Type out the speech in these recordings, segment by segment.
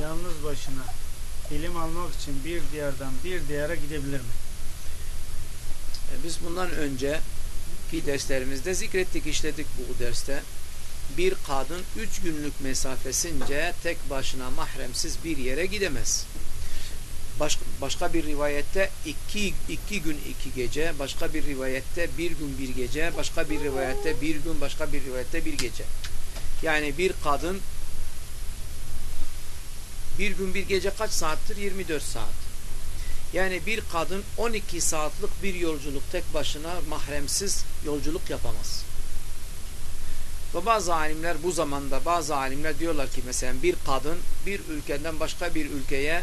yalnız başına ilim almak için bir diyardan bir diyara gidebilir mi? E, Biz bundan önce ki derslerimizde zikrettik, işledik bu derste. Bir kadın üç günlük mesafesince tek başına mahremsiz bir yere gidemez. Baş, başka bir rivayette iki, iki gün iki gece, başka bir rivayette bir gün bir gece, başka bir rivayette bir gün, başka bir rivayette bir gece. Yani bir kadın bir gün bir gece kaç saattir? 24 saat. Yani bir kadın 12 saatlik bir yolculuk tek başına mahremsiz yolculuk yapamaz. Ve bazı alimler bu zamanda bazı alimler diyorlar ki mesela bir kadın bir ülkeden başka bir ülkeye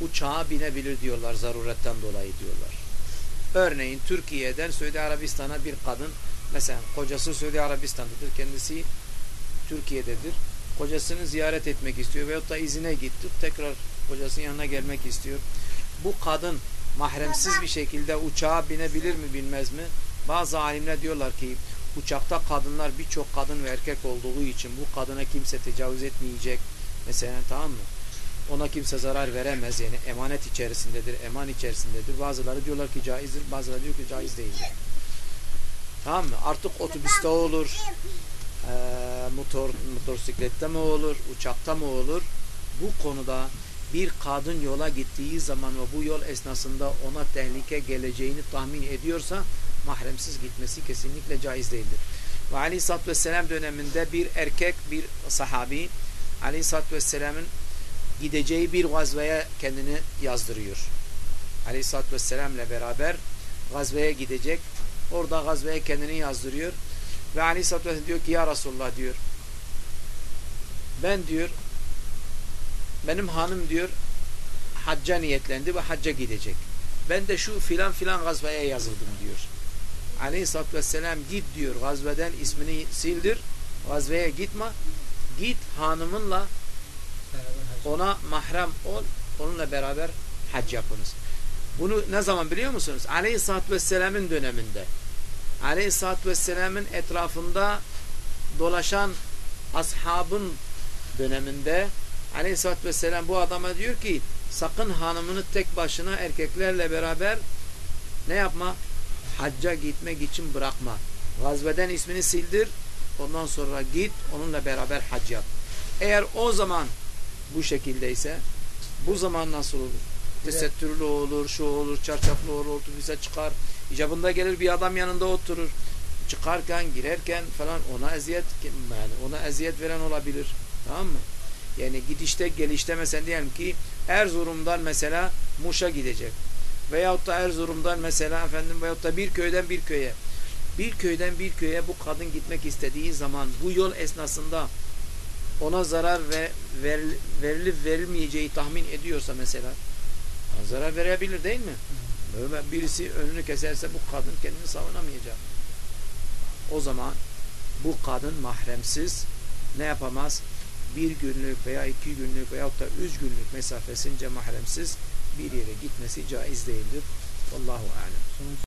uçağa binebilir diyorlar zaruretten dolayı diyorlar. Örneğin Türkiye'den Suudi Arabistan'a bir kadın mesela kocası Suudi Arabistan'dadır kendisi Türkiye'dedir. Kocasını ziyaret etmek istiyor veyahut da izine gitti tekrar kocasının yanına gelmek istiyor. Bu kadın mahremsiz bir şekilde uçağa binebilir mi bilmez mi? Bazı alimler diyorlar ki uçakta kadınlar birçok kadın ve erkek olduğu için bu kadına kimse tecavüz etmeyecek. Mesela tamam mı? Ona kimse zarar veremez yani emanet içerisindedir, eman içerisindedir. Bazıları diyorlar ki caizdir, bazıları diyor ki caiz değildir. Tamam mı? Artık otobüste olur, e, motor motosiklette mi olur, uçakta mı olur? Bu konuda bir kadın yola gittiği zaman ve bu yol esnasında ona tehlike geleceğini tahmin ediyorsa mahremsiz gitmesi kesinlikle caiz değildir. Ve Aleyhisselatü Vesselam döneminde bir erkek, bir sahabi Aleyhisselatü Vesselam'ın gideceği bir gazveye kendini yazdırıyor. Aleyhisselatü Vesselam ile beraber gazveye gidecek. Orada gazveye kendini yazdırıyor. Ve Aleyhisselatü Vesselam diyor ki ya Resulullah diyor ben diyor benim hanım diyor hacca niyetlendi ve hacca gidecek. Ben de şu filan filan gazveye yazıldım diyor. Aleyhisselatü Vesselam git diyor gazveden ismini sildir. Gazveye gitme. Git hanımınla ona mahrem ol. Onunla beraber hac yapınız. Bunu ne zaman biliyor musunuz? Aleyhisselatü Vesselam'ın döneminde. Aleyhisselatü Vesselam'ın etrafında dolaşan ashabın döneminde Aleyhisselatü Vesselam bu adama diyor ki sakın hanımını tek başına erkeklerle beraber ne yapma? Hacca gitmek için bırakma. Gazveden ismini sildir. Ondan sonra git onunla beraber hac yap. Eğer o zaman bu şekildeyse bu zaman nasıl olur? Tesettürlü olur, şu olur, çarşaflı olur, otobüse çıkar. İcabında gelir bir adam yanında oturur. Çıkarken, girerken falan ona eziyet yani ona eziyet veren olabilir. Tamam mı? Yani gidişte gelişte mesela diyelim ki Erzurum'dan mesela Muş'a gidecek. Veyahut da Erzurum'dan mesela efendim veyahut da bir köyden bir köye. Bir köyden bir köye bu kadın gitmek istediği zaman bu yol esnasında ona zarar ve ver, verilip verilmeyeceği tahmin ediyorsa mesela zarar verebilir değil mi? Böyle birisi önünü keserse bu kadın kendini savunamayacak. O zaman bu kadın mahremsiz ne yapamaz? Bir günlük veya iki günlük veyahut da üç günlük mesafesince mahremsiz bir yere gitmesi caiz değildir. Allahu alem.